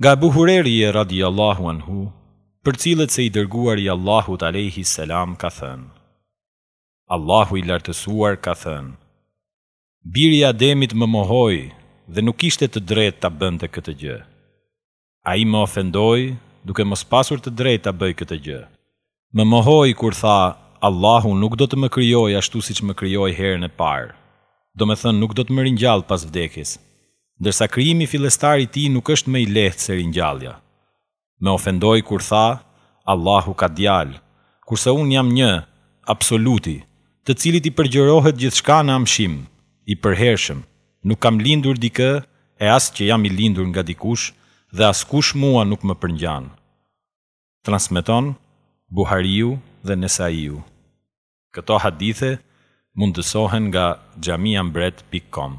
Nga Ebu Hurejre radijallahu anhu përcillet se i Dërguari i Allahut alejhi selam ka thënë, Allahu i Lartësuar ka thënë, Biri i Ademit më mohoi dhe nuk kishte të drejtë ta bënte këtë gjë. Ai më ofendoi duke mos pasur të drejtë ta bëjë këtë gjë, Më mohoi kur tha, Allahu nuk do të më krijojë ashtu siç më krijoi herën e parë, domethënë nuk do të më ringjallë pas vdekjes, ndërsa krijimi fillestar i tij nuk është më i lehtë se ringjallja. Më ofendoi kur tha, Allahu ka djalë, kurse unë jam Një, Absoluti, të Cilit i përgjërohet gjithçka në amshim, i përhershëm, nuk kam lindur dikë e as që jam i lindur nga dikush dhe askush mua nuk më përngjan. transmeton Buhariu dhe Nesaiu. Këto hadithe mundësohen nga xhamiambret pikë kom.